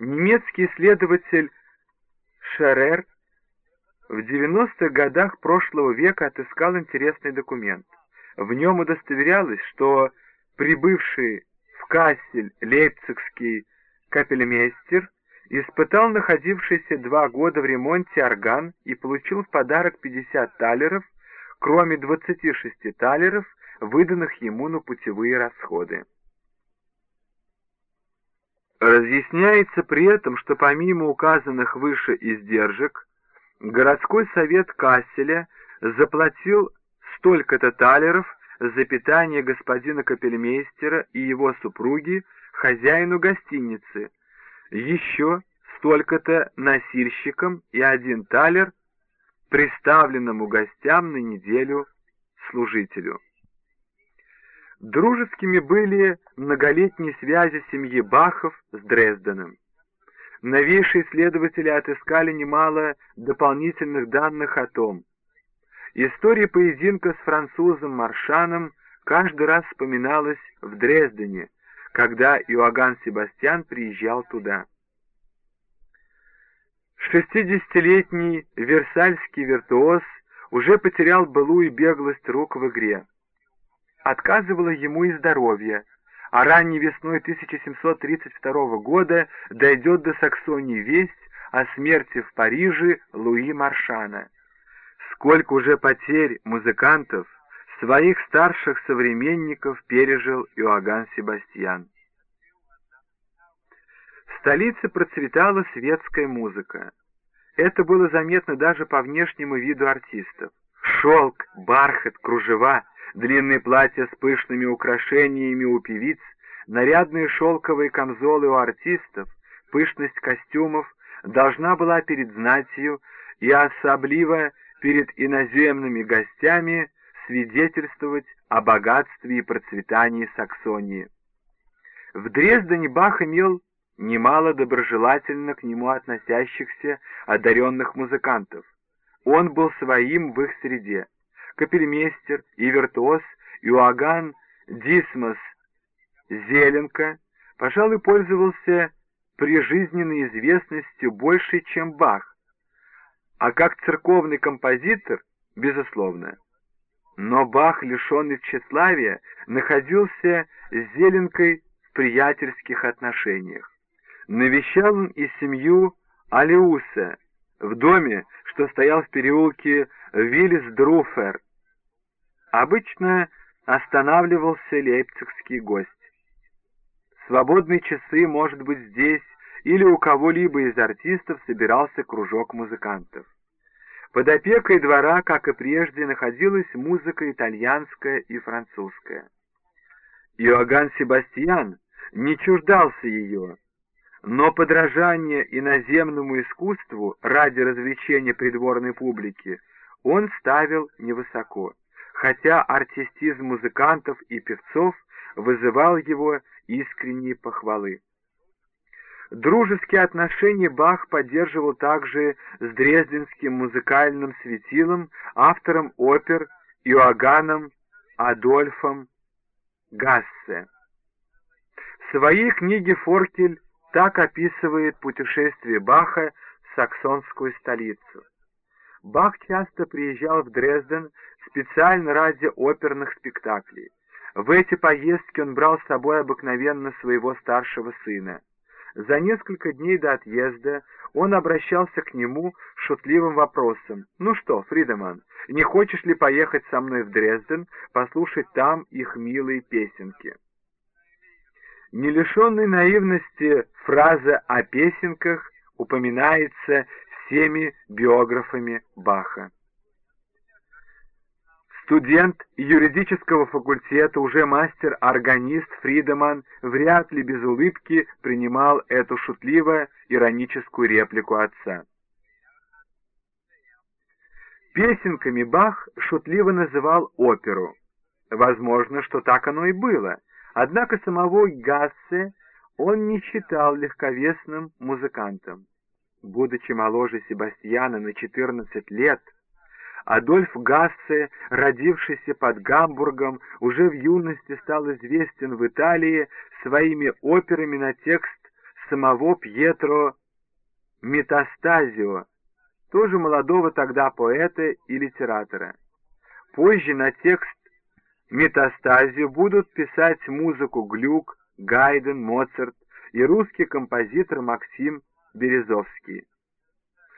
Немецкий исследователь Шерер в 90-х годах прошлого века отыскал интересный документ. В нем удостоверялось, что прибывший в Кассель лейпцигский капельмейстер испытал находившийся два года в ремонте орган и получил в подарок 50 талеров, кроме 26 талеров, выданных ему на путевые расходы. Разъясняется при этом, что помимо указанных выше издержек, городской совет Касселя заплатил столько-то талеров за питание господина капельмейстера и его супруги, хозяину гостиницы, еще столько-то носильщикам и один талер, приставленному гостям на неделю служителю. Дружескими были многолетние связи семьи Бахов с Дрезденом. Новейшие исследователи отыскали немало дополнительных данных о том. История поединка с французом Маршаном каждый раз вспоминалась в Дрездене, когда Иоганн Себастьян приезжал туда. Шестидесятилетний версальский виртуоз уже потерял былую беглость рук в игре. Отказывало ему и здоровье, а ранней весной 1732 года дойдет до Саксонии весть о смерти в Париже Луи Маршана. Сколько уже потерь музыкантов, своих старших современников пережил Иоганн Себастьян. В столице процветала светская музыка. Это было заметно даже по внешнему виду артистов. Шелк, бархат, кружева, длинные платья с пышными украшениями у певиц, нарядные шелковые камзолы у артистов, пышность костюмов должна была перед знатью и особливо перед иноземными гостями свидетельствовать о богатстве и процветании Саксонии. В Дрездене Бах имел немало доброжелательно к нему относящихся одаренных музыкантов. Он был своим в их среде. Капельмейстер и виртуоз Иоганн Дисмос Зеленко, пожалуй, пользовался прижизненной известностью больше, чем Бах, а как церковный композитор, безусловно. Но Бах, лишенный тщеславия, находился с Зеленкой в приятельских отношениях. Навещал он и семью Алиуса в доме, что стоял в переулке Виллис-Друфер. Обычно останавливался лейпцигский гость. Свободные часы, может быть, здесь или у кого-либо из артистов собирался кружок музыкантов. Под опекой двора, как и прежде, находилась музыка итальянская и французская. Иоганн Себастьян не чуждался ее, но подражание иноземному искусству ради развлечения придворной публики он ставил невысоко, хотя артистизм музыкантов и певцов вызывал его искренние похвалы. Дружеские отношения Бах поддерживал также с дрезденским музыкальным светилом, автором опер Иоганном Адольфом Гассе. В своей книге Форкель так описывает путешествие Баха в саксонскую столицу. Бах часто приезжал в Дрезден специально ради оперных спектаклей. В эти поездки он брал с собой обыкновенно своего старшего сына. За несколько дней до отъезда он обращался к нему шутливым вопросом. «Ну что, Фридеман, не хочешь ли поехать со мной в Дрезден, послушать там их милые песенки?» Не лишенной наивности фраза о песенках упоминается всеми биографами Баха. Студент юридического факультета, уже мастер-органист Фридеман вряд ли без улыбки принимал эту шутливо-ироническую реплику отца. Песенками Бах шутливо называл оперу. Возможно, что так оно и было — Однако самого Гассе он не считал легковесным музыкантом. Будучи моложе Себастьяна на 14 лет, Адольф Гассе, родившийся под Гамбургом, уже в юности стал известен в Италии своими операми на текст самого Пьетро Метастазио, тоже молодого тогда поэта и литератора. Позже на текст Метастазио будут писать музыку Глюк, Гайден, Моцарт и русский композитор Максим Березовский.